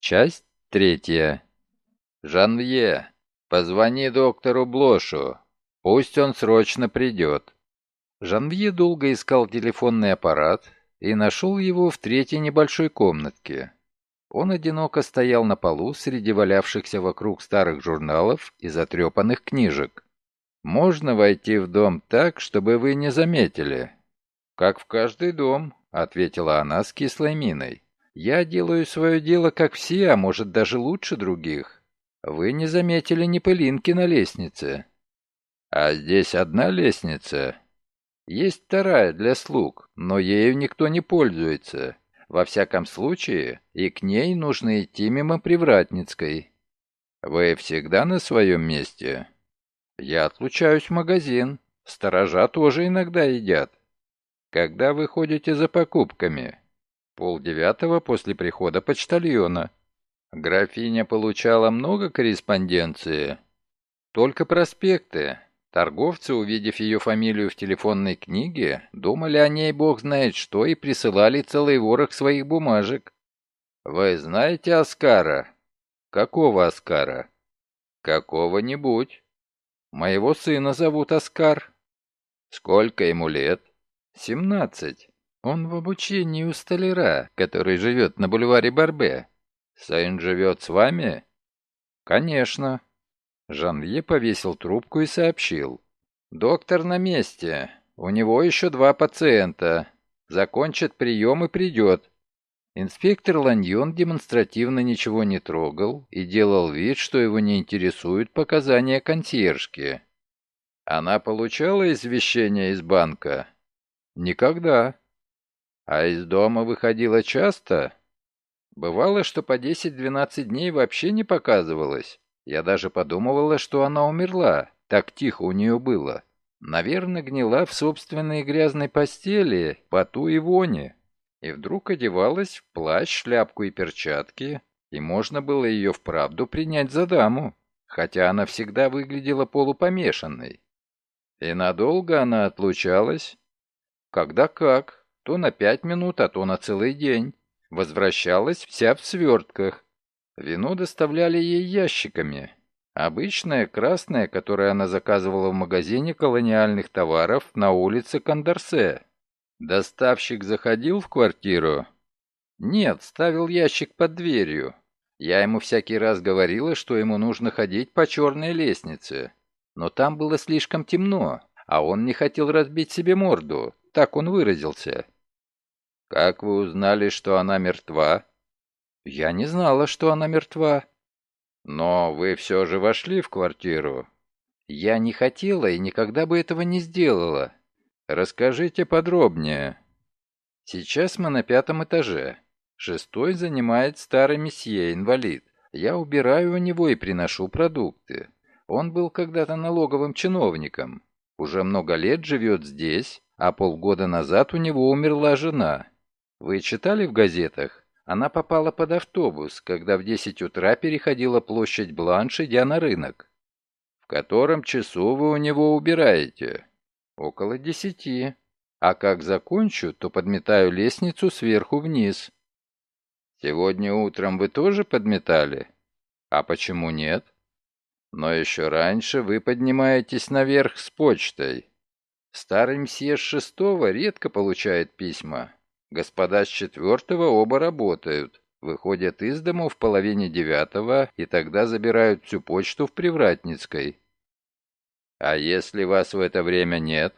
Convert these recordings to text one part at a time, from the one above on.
Часть третья. «Жанвье, позвони доктору Блошу. Пусть он срочно придет». Жанвье долго искал телефонный аппарат и нашел его в третьей небольшой комнатке. Он одиноко стоял на полу среди валявшихся вокруг старых журналов и затрепанных книжек. «Можно войти в дом так, чтобы вы не заметили?» «Как в каждый дом», — ответила она с кислой миной. «Я делаю свое дело, как все, а может, даже лучше других. Вы не заметили ни пылинки на лестнице». «А здесь одна лестница?» «Есть вторая для слуг, но ею никто не пользуется. Во всяком случае, и к ней нужно идти мимо Привратницкой. Вы всегда на своем месте? Я отлучаюсь в магазин. Сторожа тоже иногда едят. Когда вы ходите за покупками? Полдевятого после прихода почтальона. Графиня получала много корреспонденции? Только проспекты. Торговцы, увидев ее фамилию в телефонной книге, думали о ней бог знает что и присылали целый ворох своих бумажек. «Вы знаете Оскара?» «Какого Оскара?» «Какого-нибудь. Моего сына зовут Оскар». «Сколько ему лет?» «Семнадцать. Он в обучении у столяра, который живет на бульваре Барбе. Сын живет с вами?» «Конечно. Жанвье повесил трубку и сообщил. «Доктор на месте. У него еще два пациента. Закончит прием и придет». Инспектор Ланьон демонстративно ничего не трогал и делал вид, что его не интересуют показания консьержки. «Она получала извещение из банка?» «Никогда». «А из дома выходила часто?» «Бывало, что по 10-12 дней вообще не показывалась. Я даже подумывала, что она умерла, так тихо у нее было. Наверное, гнила в собственной грязной постели, поту и воне. И вдруг одевалась в плащ, шляпку и перчатки, и можно было ее вправду принять за даму, хотя она всегда выглядела полупомешанной. И надолго она отлучалась? Когда как, то на пять минут, а то на целый день. Возвращалась вся в свертках, Вино доставляли ей ящиками. Обычное красное, которое она заказывала в магазине колониальных товаров на улице Кондорсе. Доставщик заходил в квартиру? Нет, ставил ящик под дверью. Я ему всякий раз говорила, что ему нужно ходить по черной лестнице. Но там было слишком темно, а он не хотел разбить себе морду. Так он выразился. «Как вы узнали, что она мертва?» «Я не знала, что она мертва». «Но вы все же вошли в квартиру?» «Я не хотела и никогда бы этого не сделала. Расскажите подробнее». «Сейчас мы на пятом этаже. Шестой занимает старый месье, инвалид. Я убираю у него и приношу продукты. Он был когда-то налоговым чиновником. Уже много лет живет здесь, а полгода назад у него умерла жена. Вы читали в газетах? Она попала под автобус, когда в 10 утра переходила площадь Бланш, идя на рынок. В котором часу вы у него убираете? Около десяти. А как закончу, то подметаю лестницу сверху вниз. Сегодня утром вы тоже подметали? А почему нет? Но еще раньше вы поднимаетесь наверх с почтой. Старый мсье с шестого редко получает письма. Господа с четвертого оба работают. Выходят из дому в половине девятого и тогда забирают всю почту в Привратницкой. А если вас в это время нет?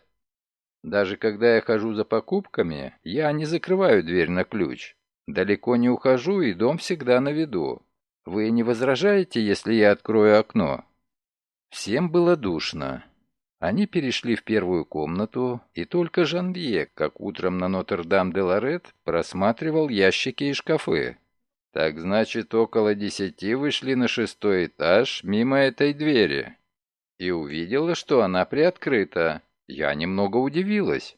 Даже когда я хожу за покупками, я не закрываю дверь на ключ. Далеко не ухожу, и дом всегда на виду. Вы не возражаете, если я открою окно?» Всем было душно. Они перешли в первую комнату, и только Жанвье, как утром на Нотр-Дам-де-Лорет, просматривал ящики и шкафы. «Так значит, около десяти вышли на шестой этаж мимо этой двери. И увидела, что она приоткрыта. Я немного удивилась.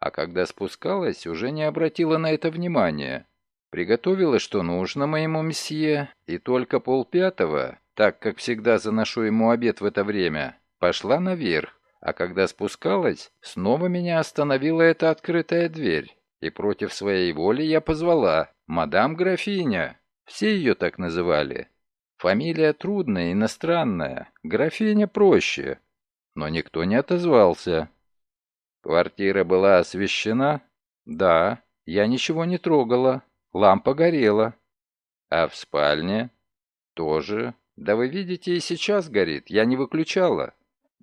А когда спускалась, уже не обратила на это внимания. Приготовила, что нужно моему месье, и только полпятого, так как всегда заношу ему обед в это время, пошла наверх а когда спускалась, снова меня остановила эта открытая дверь, и против своей воли я позвала «Мадам графиня». Все ее так называли. Фамилия трудная, иностранная, графиня проще. Но никто не отозвался. Квартира была освещена? Да, я ничего не трогала. Лампа горела. А в спальне? Тоже. Да вы видите, и сейчас горит. Я не выключала.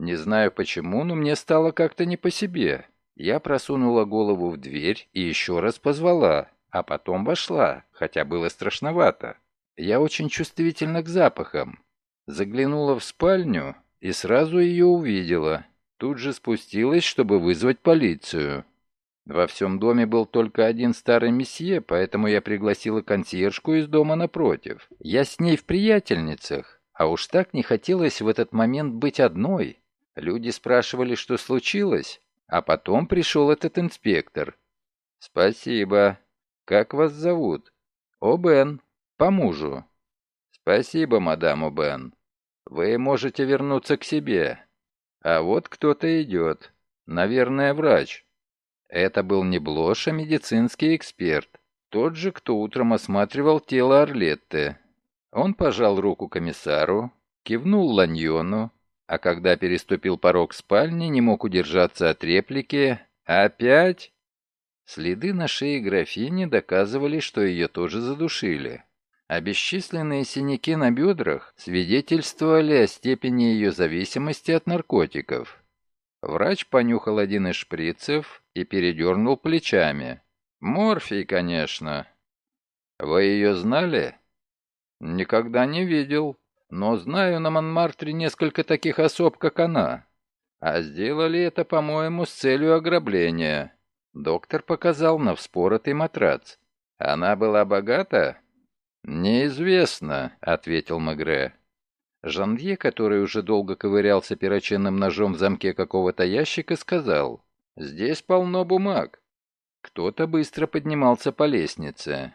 Не знаю почему, но мне стало как-то не по себе. Я просунула голову в дверь и еще раз позвала, а потом вошла, хотя было страшновато. Я очень чувствительна к запахам. Заглянула в спальню и сразу ее увидела. Тут же спустилась, чтобы вызвать полицию. Во всем доме был только один старый месье, поэтому я пригласила консьержку из дома напротив. Я с ней в приятельницах, а уж так не хотелось в этот момент быть одной. Люди спрашивали, что случилось, а потом пришел этот инспектор. «Спасибо. Как вас зовут?» «О, Бен. По мужу. Спасибо, мадам Убен. Вы можете вернуться к себе. А вот кто-то идет. Наверное, врач. Это был не Блош, а медицинский эксперт. Тот же, кто утром осматривал тело Орлетты. Он пожал руку комиссару, кивнул Ланьону, а когда переступил порог спальни, не мог удержаться от реплики «Опять?». Следы на шее графини доказывали, что ее тоже задушили а бесчисленные синяки на бедрах свидетельствовали о степени ее зависимости от наркотиков. Врач понюхал один из шприцев и передернул плечами. «Морфий, конечно». «Вы ее знали?» «Никогда не видел, но знаю на Монмартре несколько таких особ, как она. А сделали это, по-моему, с целью ограбления». Доктор показал на вспоротый матрац. «Она была богата?» «Неизвестно», — ответил Мегре. Жанвье, который уже долго ковырялся перочинным ножом в замке какого-то ящика, сказал, «Здесь полно бумаг». Кто-то быстро поднимался по лестнице.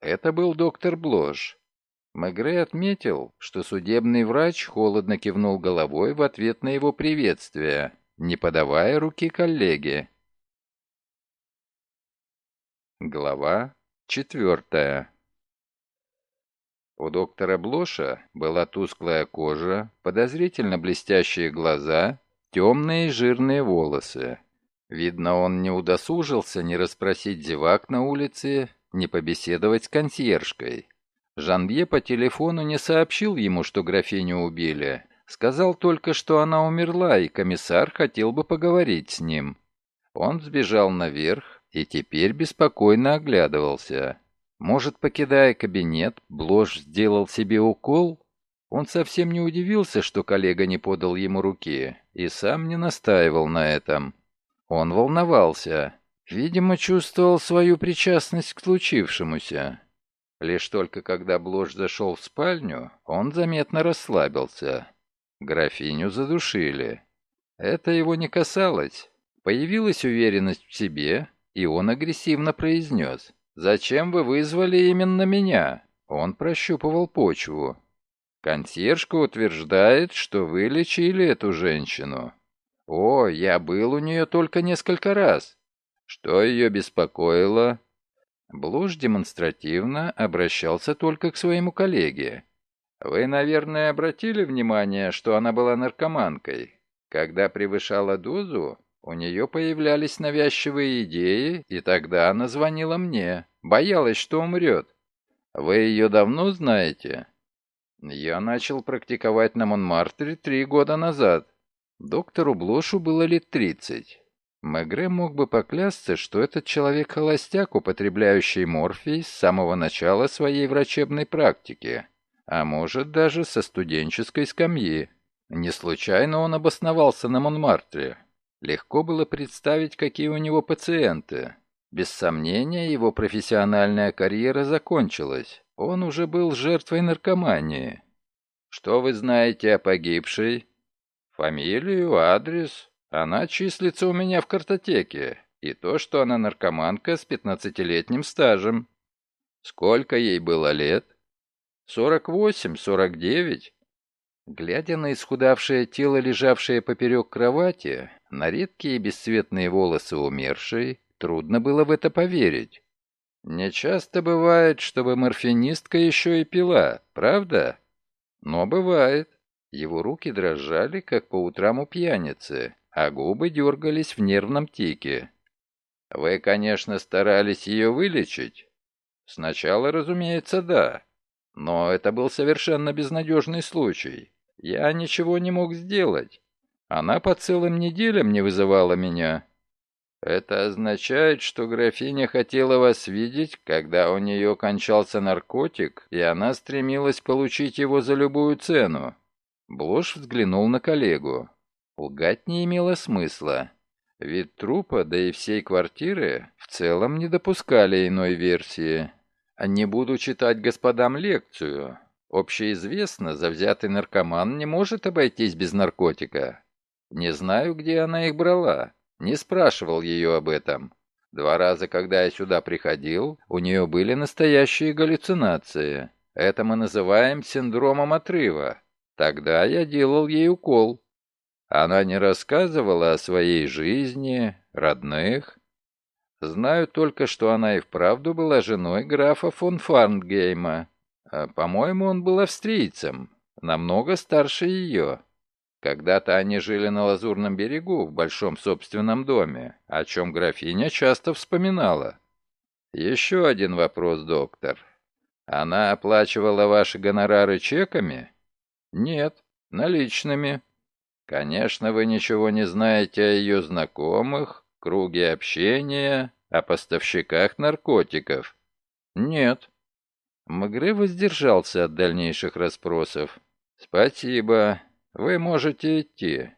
Это был доктор Блош. Мегре отметил, что судебный врач холодно кивнул головой в ответ на его приветствие, не подавая руки коллеге. Глава четвертая у доктора Блоша была тусклая кожа, подозрительно блестящие глаза, темные жирные волосы. Видно, он не удосужился ни расспросить зевак на улице, ни побеседовать с консьержкой. Жанбье по телефону не сообщил ему, что графиню убили. Сказал только, что она умерла, и комиссар хотел бы поговорить с ним. Он сбежал наверх и теперь беспокойно оглядывался. Может, покидая кабинет, Блош сделал себе укол? Он совсем не удивился, что коллега не подал ему руки, и сам не настаивал на этом. Он волновался. Видимо, чувствовал свою причастность к случившемуся. Лишь только когда Блош зашел в спальню, он заметно расслабился. Графиню задушили. Это его не касалось. Появилась уверенность в себе, и он агрессивно произнес. «Зачем вы вызвали именно меня?» Он прощупывал почву. «Консьержка утверждает, что вы лечили эту женщину». «О, я был у нее только несколько раз». «Что ее беспокоило?» Блуш демонстративно обращался только к своему коллеге. «Вы, наверное, обратили внимание, что она была наркоманкой. Когда превышала дозу, у нее появлялись навязчивые идеи, и тогда она звонила мне. Боялась, что умрет. Вы ее давно знаете? Я начал практиковать на Монмартре три года назад. Доктору Блошу было лет тридцать. Мегре мог бы поклясться, что этот человек-холостяк, употребляющий морфий с самого начала своей врачебной практики, а может даже со студенческой скамьи. Не случайно он обосновался на Монмартре. Легко было представить, какие у него пациенты. Без сомнения, его профессиональная карьера закончилась. Он уже был жертвой наркомании. Что вы знаете о погибшей? Фамилию, адрес. Она числится у меня в картотеке. И то, что она наркоманка с пятнадцатилетним стажем. Сколько ей было лет? Сорок восемь, сорок девять. Глядя на исхудавшее тело, лежавшее поперек кровати, на редкие бесцветные волосы умершей, трудно было в это поверить. Не часто бывает, чтобы морфинистка еще и пила, правда? Но бывает. Его руки дрожали, как по утрам у пьяницы, а губы дергались в нервном тике. Вы, конечно, старались ее вылечить? Сначала, разумеется, да. Но это был совершенно безнадежный случай. Я ничего не мог сделать. Она по целым неделям не вызывала меня. Это означает, что графиня хотела вас видеть, когда у нее кончался наркотик, и она стремилась получить его за любую цену. Блош взглянул на коллегу. Лгать не имело смысла. Вид трупа, да и всей квартиры, в целом не допускали иной версии. Не буду читать господам лекцию. Общеизвестно, завзятый наркоман не может обойтись без наркотика. Не знаю, где она их брала. Не спрашивал ее об этом. Два раза, когда я сюда приходил, у нее были настоящие галлюцинации. Это мы называем синдромом отрыва. Тогда я делал ей укол. Она не рассказывала о своей жизни, родных. Знаю только, что она и вправду была женой графа фон Фарнгейма. А, по-моему, он был австрийцем, намного старше ее. Когда-то они жили на Лазурном берегу, в большом собственном доме, о чем графиня часто вспоминала. Еще один вопрос, доктор. Она оплачивала ваши гонорары чеками? «Нет, наличными». «Конечно, вы ничего не знаете о ее знакомых, круге общения, о поставщиках наркотиков?» «Нет». Магре воздержался от дальнейших расспросов. «Спасибо. Вы можете идти».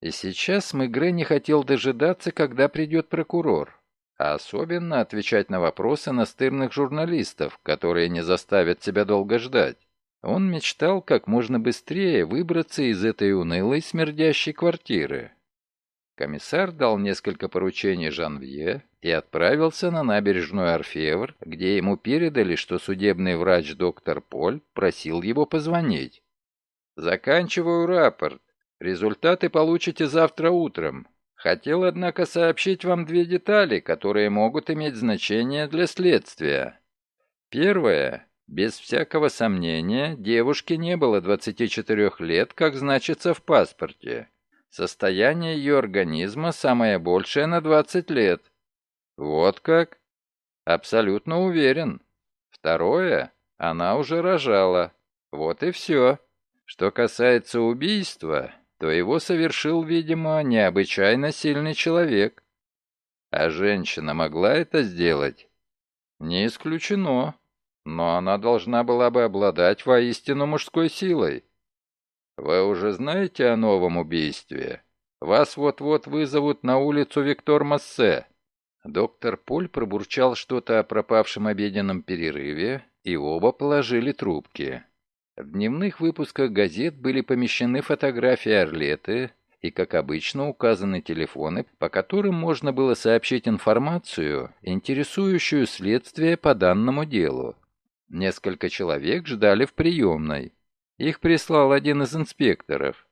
И сейчас Мегре не хотел дожидаться, когда придет прокурор, а особенно отвечать на вопросы настырных журналистов, которые не заставят себя долго ждать. Он мечтал как можно быстрее выбраться из этой унылой смердящей квартиры. Комиссар дал несколько поручений Жанвье и отправился на набережную Орфевр, где ему передали, что судебный врач доктор Поль просил его позвонить. «Заканчиваю рапорт. Результаты получите завтра утром. Хотел, однако, сообщить вам две детали, которые могут иметь значение для следствия. Первое. Без всякого сомнения, девушке не было 24 лет, как значится в паспорте. Состояние ее организма самое большее на 20 лет. Вот как? Абсолютно уверен. Второе, она уже рожала. Вот и все. Что касается убийства, то его совершил, видимо, необычайно сильный человек. А женщина могла это сделать? Не исключено но она должна была бы обладать воистину мужской силой. Вы уже знаете о новом убийстве? Вас вот-вот вызовут на улицу Виктор Массе. Доктор Поль пробурчал что-то о пропавшем обеденном перерыве, и оба положили трубки. В дневных выпусках газет были помещены фотографии Орлеты и, как обычно, указаны телефоны, по которым можно было сообщить информацию, интересующую следствие по данному делу. Несколько человек ждали в приемной. Их прислал один из инспекторов.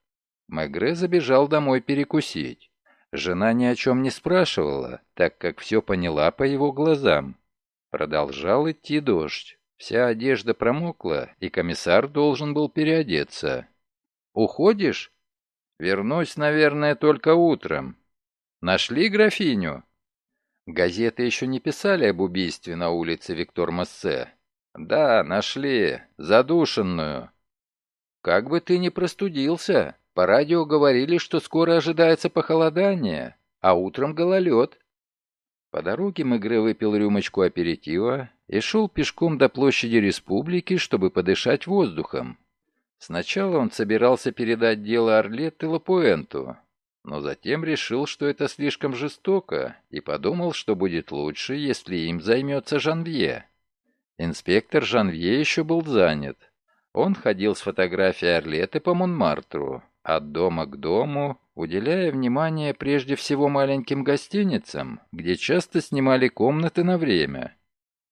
Мегре забежал домой перекусить. Жена ни о чем не спрашивала, так как все поняла по его глазам. Продолжал идти дождь. Вся одежда промокла, и комиссар должен был переодеться. «Уходишь?» «Вернусь, наверное, только утром». «Нашли графиню?» Газеты еще не писали об убийстве на улице Виктор Массе, «Да, нашли. Задушенную». «Как бы ты ни простудился. По радио говорили, что скоро ожидается похолодание, а утром гололед». По дороге Мегре выпил рюмочку аперитива и шел пешком до площади республики, чтобы подышать воздухом. Сначала он собирался передать дело Орлетте Лапуэнту, но затем решил, что это слишком жестоко, и подумал, что будет лучше, если им займется Жанвье. Инспектор Жанвье еще был занят. Он ходил с фотографией Орлеты по Монмартру, от дома к дому, уделяя внимание прежде всего маленьким гостиницам, где часто снимали комнаты на время.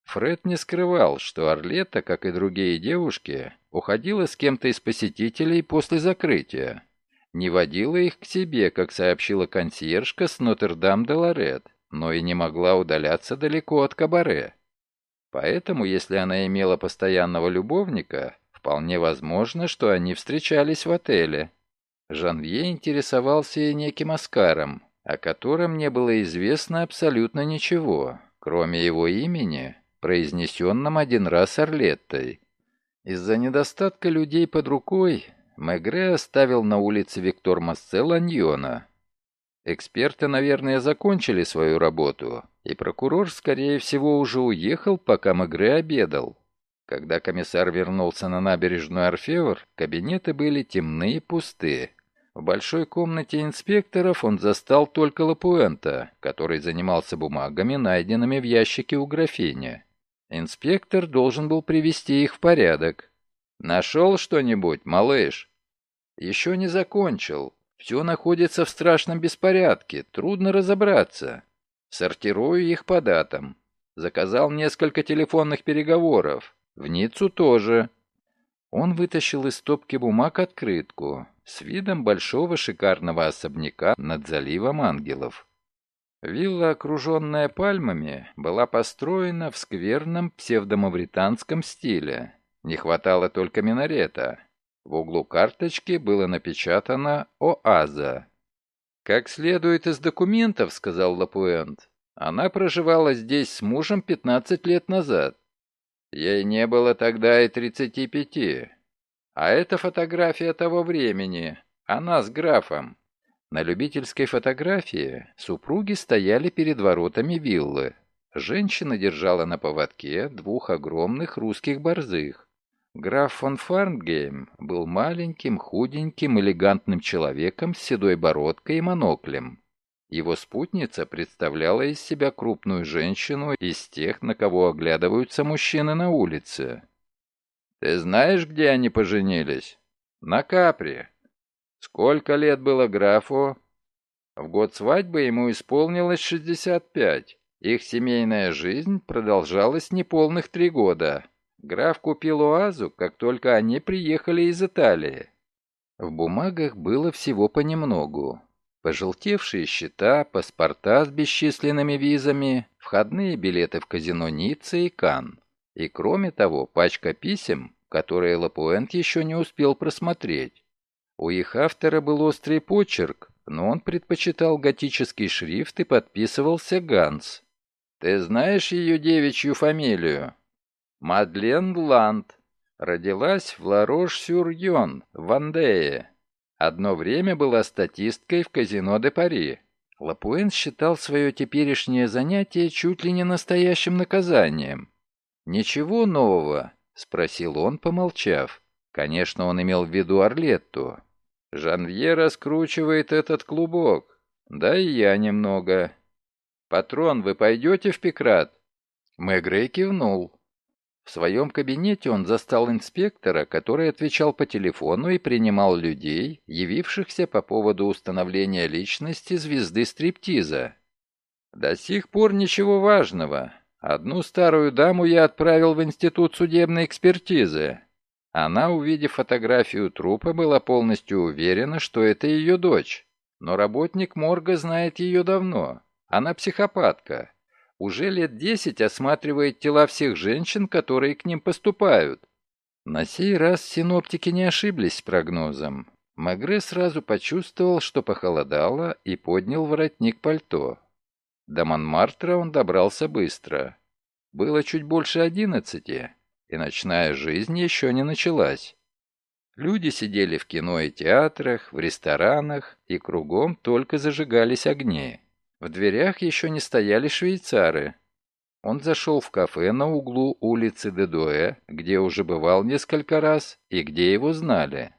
Фред не скрывал, что Орлета, как и другие девушки, уходила с кем-то из посетителей после закрытия. Не водила их к себе, как сообщила консьержка с Нотр-Дам-де-Лорет, но и не могла удаляться далеко от кабаре. Поэтому, если она имела постоянного любовника, вполне возможно, что они встречались в отеле. Жанвье интересовался и неким Оскаром, о котором не было известно абсолютно ничего, кроме его имени, произнесенном один раз Орлеттой. Из-за недостатка людей под рукой Мегре оставил на улице Виктор Массе Ланьона. Эксперты, наверное, закончили свою работу, и прокурор, скорее всего, уже уехал, пока Мегре обедал. Когда комиссар вернулся на набережную Орфевр, кабинеты были темны и пусты. В большой комнате инспекторов он застал только Лапуэнта, который занимался бумагами, найденными в ящике у графини. Инспектор должен был привести их в порядок. «Нашел что-нибудь, малыш?» «Еще не закончил. Все находится в страшном беспорядке, трудно разобраться. Сортирую их по датам. Заказал несколько телефонных переговоров. В Ниццу тоже». Он вытащил из стопки бумаг открытку с видом большого шикарного особняка над заливом ангелов. Вилла, окруженная пальмами, была построена в скверном псевдомавританском стиле. Не хватало только минарета. В углу карточки было напечатано «Оаза». «Как следует из документов», — сказал Лапуэнт, — «она проживала здесь с мужем 15 лет назад. Ей не было тогда и 35. А это фотография того времени. Она с графом. На любительской фотографии супруги стояли перед воротами виллы. Женщина держала на поводке двух огромных русских борзых. Граф фон Фарнгейм был маленьким, худеньким, элегантным человеком с седой бородкой и моноклем. Его спутница представляла из себя крупную женщину из тех, на кого оглядываются мужчины на улице. «Ты знаешь, где они поженились?» «На Капри. Сколько лет было графу? В год свадьбы ему исполнилось 65. Их семейная жизнь продолжалась неполных три года. Граф купил оазу, как только они приехали из Италии. В бумагах было всего понемногу. Пожелтевшие счета, паспорта с бесчисленными визами, входные билеты в казино Ницца и Кан. И кроме того, пачка писем, которые Лапуэнт еще не успел просмотреть. У их автора был острый почерк, но он предпочитал готический шрифт и подписывался Ганс. «Ты знаешь ее девичью фамилию?» «Мадлен Ланд. Родилась в Ларош-Сюр-Йон, в Вандее. Одно время была статисткой в казино де Пари». Лапуэн считал свое теперешнее занятие чуть ли не настоящим наказанием. «Ничего нового?» — спросил он, помолчав. Конечно, он имел в виду Орлетту. Жанвье раскручивает этот клубок. Да и я немного. Патрон, вы пойдете в Пекрат? Мэгрей кивнул. В своем кабинете он застал инспектора, который отвечал по телефону и принимал людей, явившихся по поводу установления личности звезды стриптиза. До сих пор ничего важного. Одну старую даму я отправил в институт судебной экспертизы. Она, увидев фотографию трупа, была полностью уверена, что это ее дочь. Но работник морга знает ее давно. Она психопатка. Уже лет десять осматривает тела всех женщин, которые к ним поступают. На сей раз синоптики не ошиблись с прогнозом. Магре сразу почувствовал, что похолодало, и поднял воротник пальто. До Монмартра он добрался быстро. Было чуть больше одиннадцати, и ночная жизнь еще не началась. Люди сидели в кино и театрах, в ресторанах, и кругом только зажигались огни. В дверях еще не стояли швейцары. Он зашел в кафе на углу улицы Дедуэ, где уже бывал несколько раз и где его знали.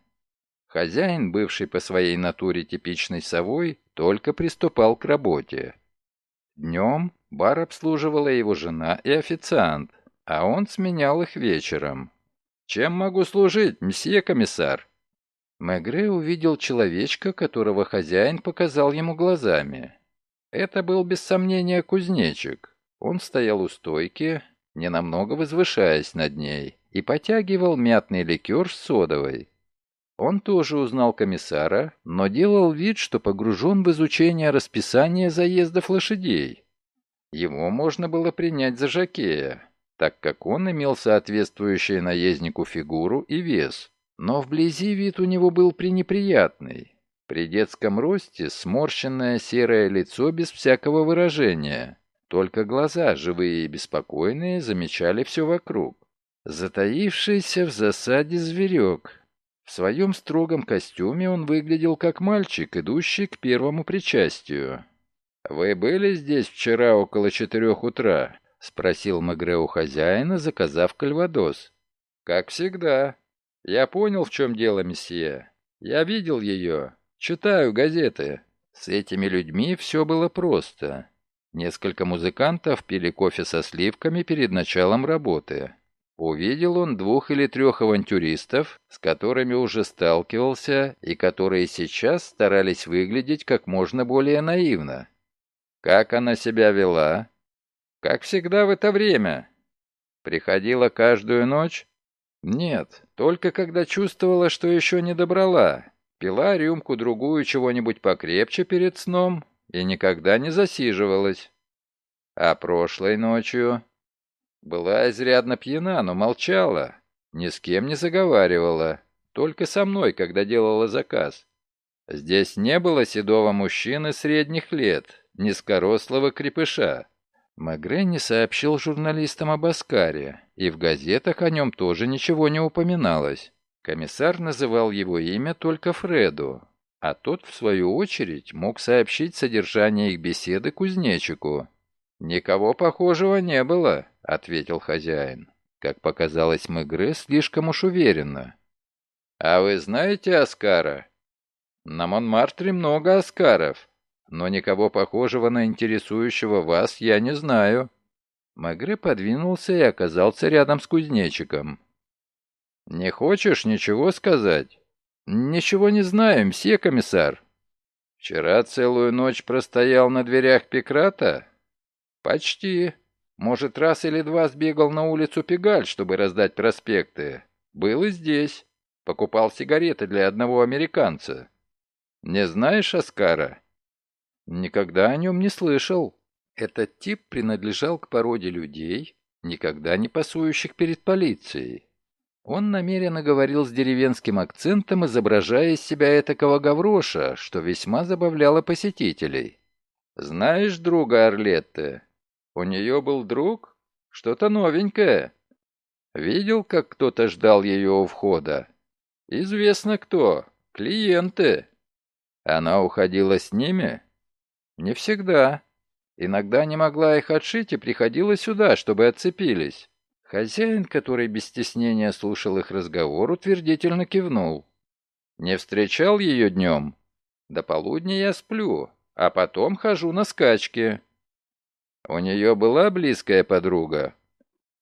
Хозяин, бывший по своей натуре типичной совой, только приступал к работе. Днем бар обслуживала его жена и официант, а он сменял их вечером. «Чем могу служить, месье комиссар?» Мегре увидел человечка, которого хозяин показал ему глазами. Это был без сомнения кузнечик. Он стоял у стойки, ненамного возвышаясь над ней, и потягивал мятный ликер с содовой. Он тоже узнал комиссара, но делал вид, что погружен в изучение расписания заездов лошадей. Его можно было принять за жакея. так как он имел соответствующий наезднику фигуру и вес. Но вблизи вид у него был пренеприятный. При детском росте сморщенное серое лицо без всякого выражения. Только глаза, живые и беспокойные, замечали все вокруг. Затаившийся в засаде зверек. В своем строгом костюме он выглядел как мальчик, идущий к первому причастию. «Вы были здесь вчера около четырех утра?» — спросил Мегре у хозяина, заказав кальвадос. «Как всегда. Я понял, в чем дело, месье. Я видел ее. Читаю газеты. С этими людьми все было просто. Несколько музыкантов пили кофе со сливками перед началом работы. Увидел он двух или трех авантюристов, с которыми уже сталкивался и которые сейчас старались выглядеть как можно более наивно. Как она себя вела? Как всегда в это время. Приходила каждую ночь? Нет, только когда чувствовала, что еще не добрала. Пила рюмку-другую чего-нибудь покрепче перед сном и никогда не засиживалась. А прошлой ночью была изрядно пьяна, но молчала, ни с кем не заговаривала, только со мной, когда делала заказ. Здесь не было седого мужчины средних лет, низкорослого крепыша. Магре не сообщил журналистам об Оскаре, и в газетах о нем тоже ничего не упоминалось. Комиссар называл его имя только Фреду, а тот, в свою очередь, мог сообщить содержание их беседы кузнечику. «Никого похожего не было», — ответил хозяин. Как показалось Мегре, слишком уж уверенно. «А вы знаете Оскара?» «На Монмартре много Оскаров, но никого похожего на интересующего вас я не знаю». Мегре подвинулся и оказался рядом с кузнечиком. «Не хочешь ничего сказать?» «Ничего не знаем, все комиссар». «Вчера целую ночь простоял на дверях Пекрата?» «Почти. Может, раз или два сбегал на улицу Пегаль, чтобы раздать проспекты. Был и здесь. Покупал сигареты для одного американца. Не знаешь Оскара?» «Никогда о нем не слышал. Этот тип принадлежал к породе людей, никогда не пасующих перед полицией. Он намеренно говорил с деревенским акцентом, изображая из себя этакого гавроша, что весьма забавляло посетителей. «Знаешь друга Орлетты?» У нее был друг? Что-то новенькое. Видел, как кто-то ждал ее у входа? Известно кто. Клиенты. Она уходила с ними? Не всегда. Иногда не могла их отшить и приходила сюда, чтобы отцепились. Хозяин, который без стеснения слушал их разговор, утвердительно кивнул. «Не встречал ее днем? До полудня я сплю, а потом хожу на скачки. У нее была близкая подруга?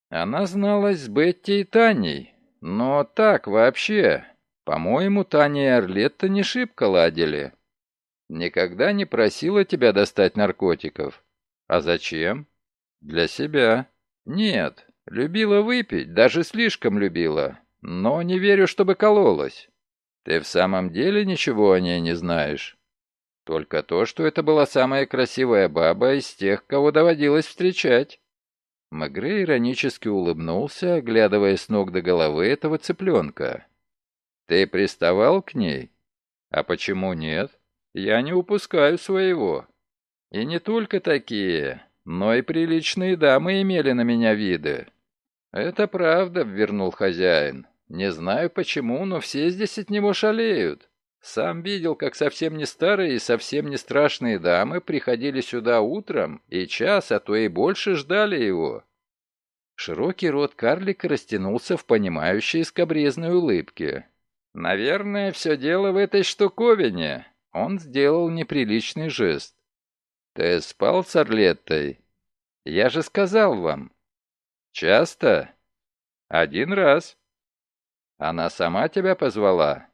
Она зналась с Бетти и Таней, но так вообще. По-моему, Таня и Орлетта не шибко ладили. Никогда не просила тебя достать наркотиков. А зачем? Для себя. Нет, любила выпить, даже слишком любила. Но не верю, чтобы кололась. Ты в самом деле ничего о ней не знаешь? Только то, что это была самая красивая баба из тех, кого доводилось встречать. Магре иронически улыбнулся, оглядывая с ног до головы этого цыпленка. «Ты приставал к ней? А почему нет? Я не упускаю своего. И не только такие, но и приличные дамы имели на меня виды». «Это правда», — вернул хозяин. «Не знаю почему, но все здесь от него шалеют. Сам видел, как совсем не старые и совсем не страшные дамы приходили сюда утром и час, а то и больше ждали его. Широкий рот карлика растянулся в понимающей скобрезной улыбке. «Наверное, все дело в этой штуковине». Он сделал неприличный жест. «Ты спал с Орлеттой?» «Я же сказал вам». «Часто?» «Один раз». «Она сама тебя позвала?»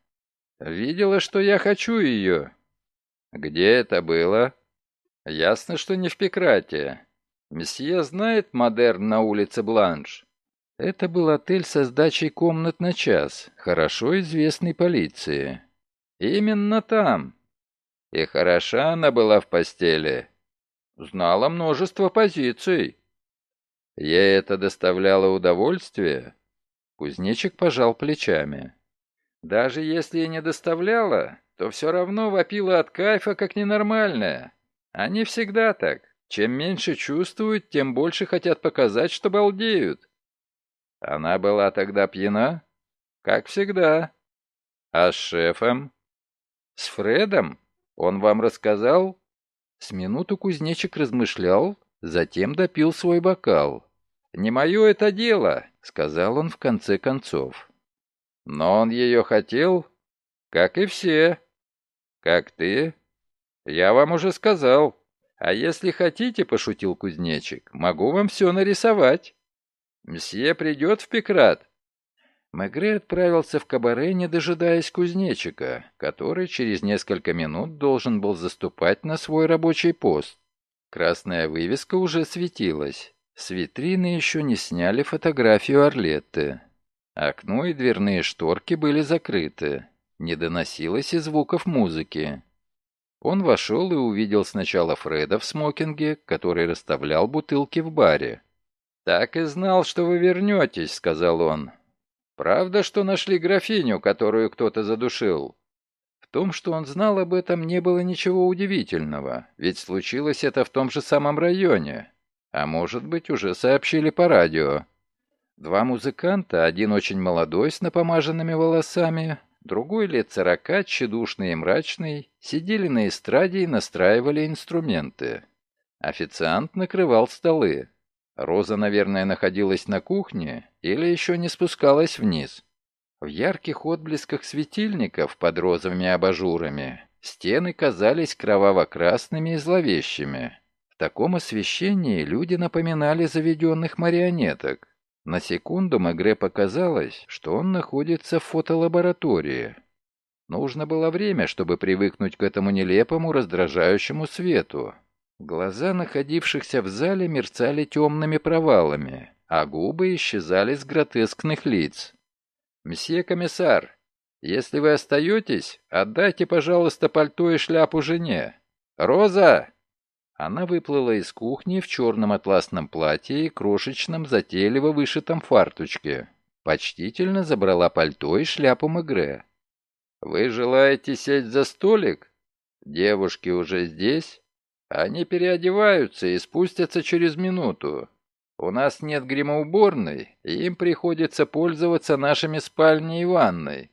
Видела, что я хочу ее. Где это было? Ясно, что не в Пекрате. Месье знает модерн на улице Бланш? Это был отель со сдачей комнат на час, хорошо известный полиции. Именно там. И хороша она была в постели. Знала множество позиций. Ей это доставляло удовольствие? Кузнечик пожал плечами. Даже если и не доставляло, то все равно вопила от кайфа как ненормальная. Они всегда так. Чем меньше чувствуют, тем больше хотят показать, что балдеют. Она была тогда пьяна? Как всегда. А с шефом? С Фредом? Он вам рассказал? С минуту кузнечик размышлял, затем допил свой бокал. «Не мое это дело», — сказал он в конце концов. «Но он ее хотел, как и все. Как ты. Я вам уже сказал. А если хотите, — пошутил кузнечик, — могу вам все нарисовать. Мсье придет в Пекрат». Мегре отправился в кабаре, не дожидаясь кузнечика, который через несколько минут должен был заступать на свой рабочий пост. Красная вывеска уже светилась. С витрины еще не сняли фотографию Орлетты. Окно и дверные шторки были закрыты. Не доносилось и звуков музыки. Он вошел и увидел сначала Фреда в смокинге, который расставлял бутылки в баре. «Так и знал, что вы вернетесь», — сказал он. «Правда, что нашли графиню, которую кто-то задушил?» В том, что он знал об этом, не было ничего удивительного, ведь случилось это в том же самом районе. А может быть, уже сообщили по радио. Два музыканта, один очень молодой, с напомаженными волосами, другой лет сорока, тщедушный и мрачный, сидели на эстраде и настраивали инструменты. Официант накрывал столы. Роза, наверное, находилась на кухне или еще не спускалась вниз. В ярких отблесках светильников под розовыми абажурами стены казались кроваво-красными и зловещими таком освещении люди напоминали заведенных марионеток. На секунду Мегре показалось, что он находится в фотолаборатории. Нужно было время, чтобы привыкнуть к этому нелепому, раздражающему свету. Глаза находившихся в зале мерцали темными провалами, а губы исчезали с гротескных лиц. «Мсье комиссар, если вы остаетесь, отдайте, пожалуйста, пальто и шляпу жене. Роза!» Она выплыла из кухни в черном атласном платье и крошечном затейливо вышитом фартучке. Почтительно забрала пальто и шляпу Мегре. «Вы желаете сесть за столик? Девушки уже здесь? Они переодеваются и спустятся через минуту. У нас нет гримоуборной, и им приходится пользоваться нашими спальней и ванной.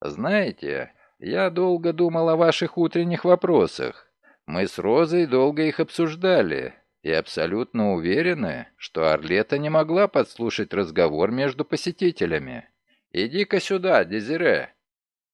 Знаете, я долго думал о ваших утренних вопросах. Мы с Розой долго их обсуждали и абсолютно уверены, что Орлета не могла подслушать разговор между посетителями. «Иди-ка сюда, Дезире!»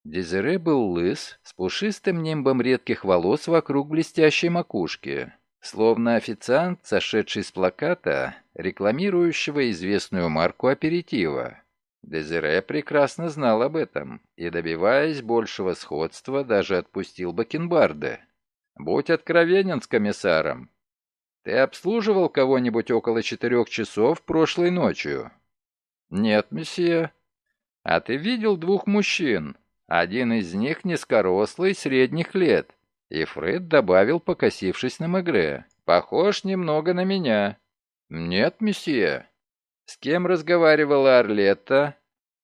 Дезире был лыс, с пушистым нимбом редких волос вокруг блестящей макушки, словно официант, сошедший с плаката, рекламирующего известную марку аперитива. Дезире прекрасно знал об этом и, добиваясь большего сходства, даже отпустил бакенбарды. Будь откровенен с комиссаром. Ты обслуживал кого-нибудь около четырех часов прошлой ночью? Нет, месье. А ты видел двух мужчин? Один из них низкорослый, средних лет. И Фред добавил, покосившись на Мегре. Похож немного на меня. Нет, месье. С кем разговаривала Орлетта?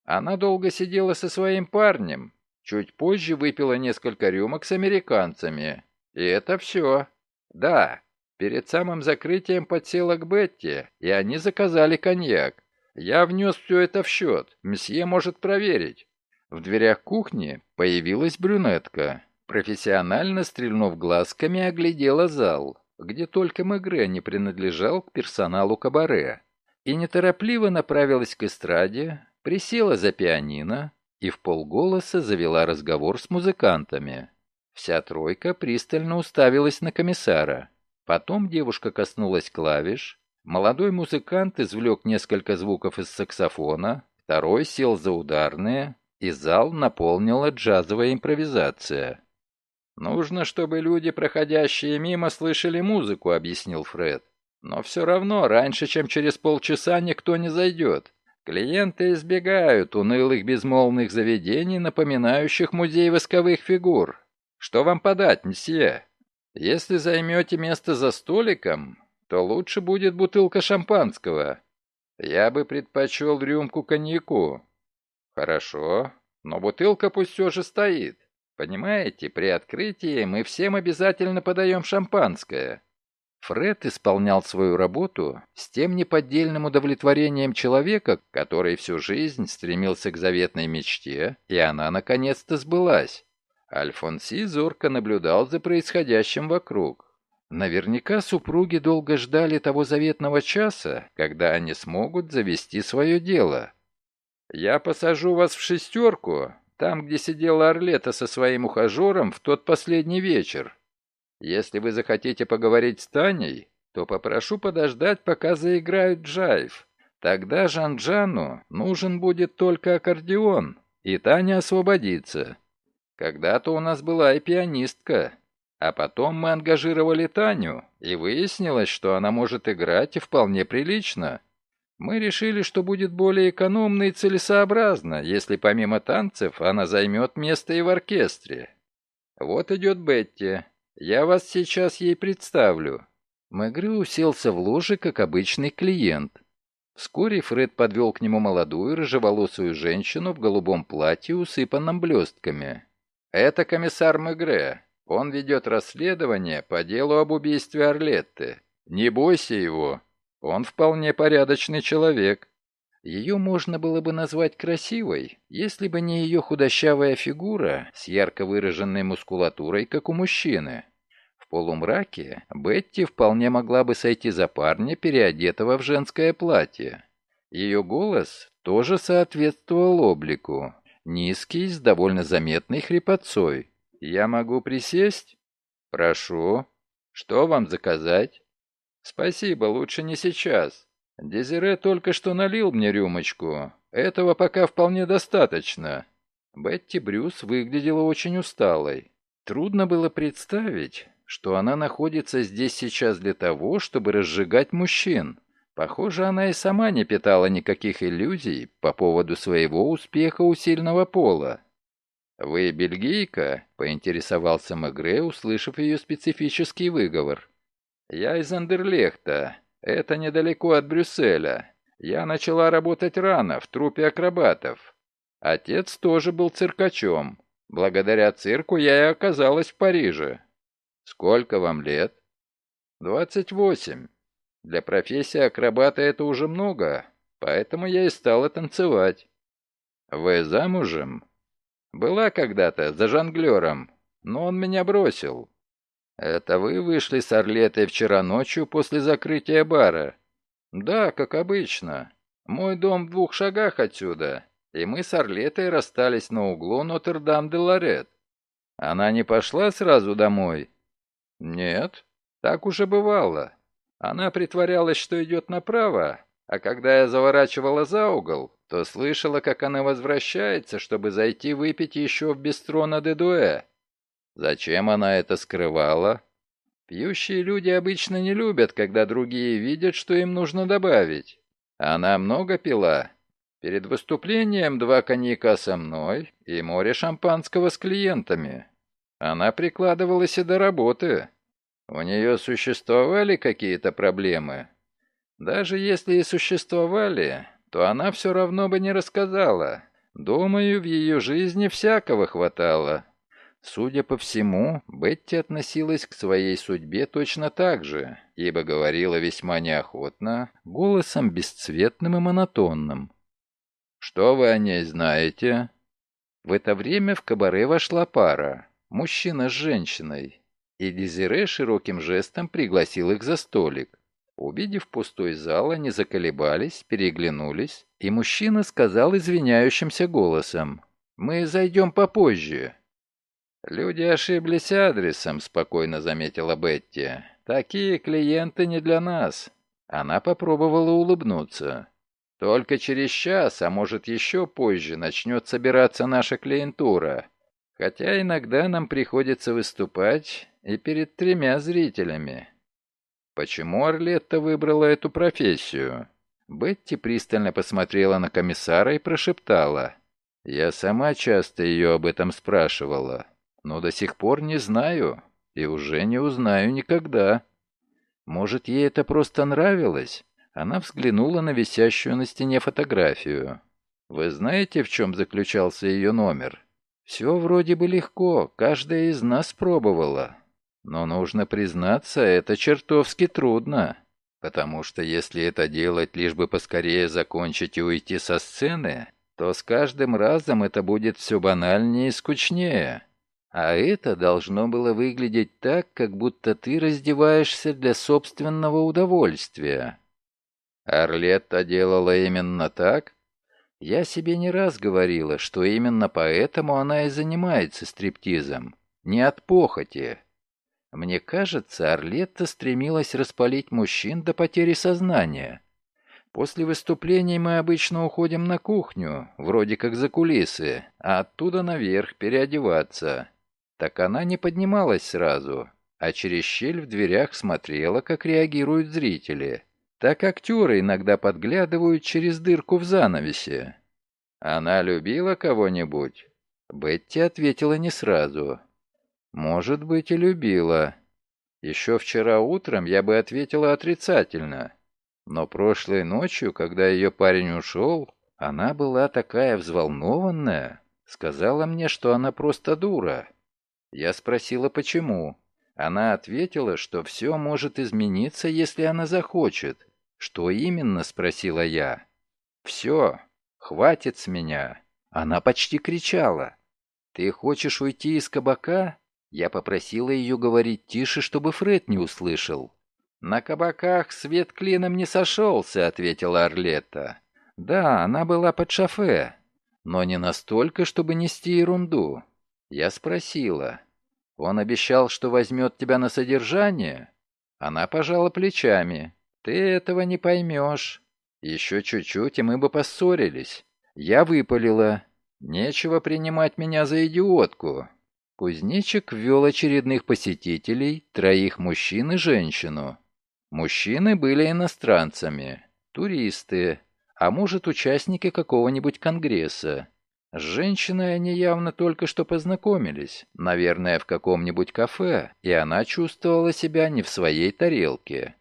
Она долго сидела со своим парнем. Чуть позже выпила несколько рюмок с американцами. И это все. Да, перед самым закрытием подсела к Бетти, и они заказали коньяк. Я внес все это в счет. Мсье может проверить. В дверях кухни появилась брюнетка. Профессионально стрельнув глазками, оглядела зал, где только Мегре не принадлежал к персоналу кабаре, и неторопливо направилась к эстраде, присела за пианино и в полголоса завела разговор с музыкантами. Вся тройка пристально уставилась на комиссара. Потом девушка коснулась клавиш. Молодой музыкант извлек несколько звуков из саксофона, второй сел за ударные, и зал наполнила джазовая импровизация. «Нужно, чтобы люди, проходящие мимо, слышали музыку», — объяснил Фред. «Но все равно, раньше, чем через полчаса, никто не зайдет. Клиенты избегают унылых безмолвных заведений, напоминающих музей восковых фигур. Что вам подать, месье? Если займете место за столиком, то лучше будет бутылка шампанского. Я бы предпочел рюмку коньяку. Хорошо, но бутылка пусть все же стоит. Понимаете, при открытии мы всем обязательно подаем шампанское. Фред исполнял свою работу с тем неподдельным удовлетворением человека, который всю жизнь стремился к заветной мечте, и она наконец-то сбылась. Альфонси зорко наблюдал за происходящим вокруг. Наверняка супруги долго ждали того заветного часа, когда они смогут завести свое дело. «Я посажу вас в шестерку, там, где сидела Орлета со своим ухажером в тот последний вечер. Если вы захотите поговорить с Таней, то попрошу подождать, пока заиграют джайв. Тогда Жан-Джану нужен будет только аккордеон, и Таня освободится. Когда-то у нас была и пианистка, а потом мы ангажировали Таню, и выяснилось, что она может играть и вполне прилично. Мы решили, что будет более экономно и целесообразно, если помимо танцев она займет место и в оркестре. Вот идет Бетти. Я вас сейчас ей представлю». Мегры уселся в ложе, как обычный клиент. Вскоре Фред подвел к нему молодую рыжеволосую женщину в голубом платье, усыпанном блестками. «Это комиссар Мегре. Он ведет расследование по делу об убийстве Орлетты. Не бойся его, он вполне порядочный человек. Ее можно было бы назвать красивой, если бы не ее худощавая фигура с ярко выраженной мускулатурой, как у мужчины. В полумраке Бетти вполне могла бы сойти за парня, переодетого в женское платье. Ее голос тоже соответствовал облику, низкий, с довольно заметной хрипотцой. «Я могу присесть?» «Прошу. Что вам заказать?» «Спасибо, лучше не сейчас. Дезире только что налил мне рюмочку. Этого пока вполне достаточно». Бетти Брюс выглядела очень усталой. Трудно было представить, что она находится здесь сейчас для того, чтобы разжигать мужчин. Похоже, она и сама не питала никаких иллюзий по поводу своего успеха у сильного пола. «Вы бельгийка?» — поинтересовался Мегре, услышав ее специфический выговор. «Я из Андерлехта. Это недалеко от Брюсселя. Я начала работать рано, в трупе акробатов. Отец тоже был циркачом. Благодаря цирку я и оказалась в Париже. Сколько вам лет? Двадцать восемь. Для профессии акробата это уже много, поэтому я и стала танцевать. Вы замужем? Была когда-то за жонглером, но он меня бросил. «Это вы вышли с Орлетой вчера ночью после закрытия бара?» «Да, как обычно. Мой дом в двух шагах отсюда, и мы с Орлетой расстались на углу Нотр-Дам-де-Лорет. Она не пошла сразу домой?» «Нет, так уже бывало. Она притворялась, что идет направо, а когда я заворачивала за угол, то слышала, как она возвращается, чтобы зайти выпить еще в бистро на Дедуэ. Зачем она это скрывала? Пьющие люди обычно не любят, когда другие видят, что им нужно добавить. Она много пила. Перед выступлением два коньяка со мной и море шампанского с клиентами. Она прикладывалась и до работы. У нее существовали какие-то проблемы? Даже если и существовали, то она все равно бы не рассказала. Думаю, в ее жизни всякого хватало. Судя по всему, Бетти относилась к своей судьбе точно так же, ибо говорила весьма неохотно, голосом бесцветным и монотонным. «Что вы о ней знаете?» В это время в кабаре вошла пара, мужчина с женщиной, и Дезире широким жестом пригласил их за столик. Увидев пустой зал, они заколебались, переглянулись, и мужчина сказал извиняющимся голосом, «Мы зайдем попозже, «Люди ошиблись адресом», — спокойно заметила Бетти. «Такие клиенты не для нас». Она попробовала улыбнуться. «Только через час, а может еще позже, начнет собираться наша клиентура. Хотя иногда нам приходится выступать и перед тремя зрителями». «Почему Орлетта выбрала эту профессию?» Бетти пристально посмотрела на комиссара и прошептала. «Я сама часто ее об этом спрашивала но до сих пор не знаю и уже не узнаю никогда. Может, ей это просто нравилось? Она взглянула на висящую на стене фотографию. Вы знаете, в чем заключался ее номер? Все вроде бы легко, каждая из нас пробовала. Но нужно признаться, это чертовски трудно. Потому что если это делать лишь бы поскорее закончить и уйти со сцены, то с каждым разом это будет все банальнее и скучнее. А это должно было выглядеть так, как будто ты раздеваешься для собственного удовольствия. Орлетта делала именно так? Я себе не раз говорила, что именно поэтому она и занимается стриптизом. Не от похоти. Мне кажется, Орлетта стремилась распалить мужчин до потери сознания. После выступлений мы обычно уходим на кухню, вроде как за кулисы, а оттуда наверх переодеваться. Так она не поднималась сразу, а через щель в дверях смотрела, как реагируют зрители. Так актеры иногда подглядывают через дырку в занавесе. Она любила кого-нибудь? Бетти ответила не сразу. Может быть, и любила. Еще вчера утром я бы ответила отрицательно. Но прошлой ночью, когда ее парень ушел, она была такая взволнованная. Сказала мне, что она просто дура. Я спросила, почему. Она ответила, что все может измениться, если она захочет. «Что именно?» — спросила я. «Все. Хватит с меня». Она почти кричала. «Ты хочешь уйти из кабака?» Я попросила ее говорить тише, чтобы Фред не услышал. «На кабаках свет клином не сошелся», — ответила Орлетта. «Да, она была под шофе, но не настолько, чтобы нести ерунду». Я спросила. «Он обещал, что возьмет тебя на содержание?» Она пожала плечами. «Ты этого не поймешь. Еще чуть-чуть, и мы бы поссорились. Я выпалила. Нечего принимать меня за идиотку». Кузнечик ввел очередных посетителей, троих мужчин и женщину. Мужчины были иностранцами, туристы, а может, участники какого-нибудь конгресса. С женщиной они явно только что познакомились, наверное, в каком-нибудь кафе, и она чувствовала себя не в своей тарелке.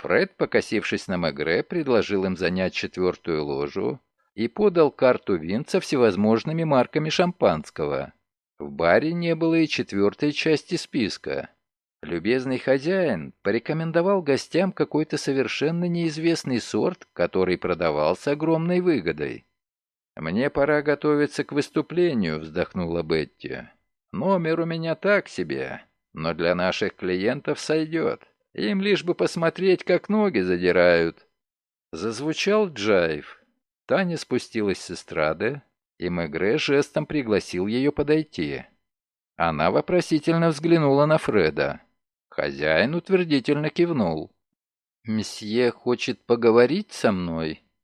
Фред, покосившись на Мегре, предложил им занять четвертую ложу и подал карту Винца всевозможными марками шампанского. В баре не было и четвертой части списка. Любезный хозяин порекомендовал гостям какой-то совершенно неизвестный сорт, который продавался огромной выгодой. «Мне пора готовиться к выступлению», — вздохнула Бетти. «Номер у меня так себе, но для наших клиентов сойдет». Им лишь бы посмотреть, как ноги задирают. Зазвучал джайв. Таня спустилась с эстрады, и Мегре жестом пригласил ее подойти. Она вопросительно взглянула на Фреда. Хозяин утвердительно кивнул. «Мсье хочет поговорить со мной?»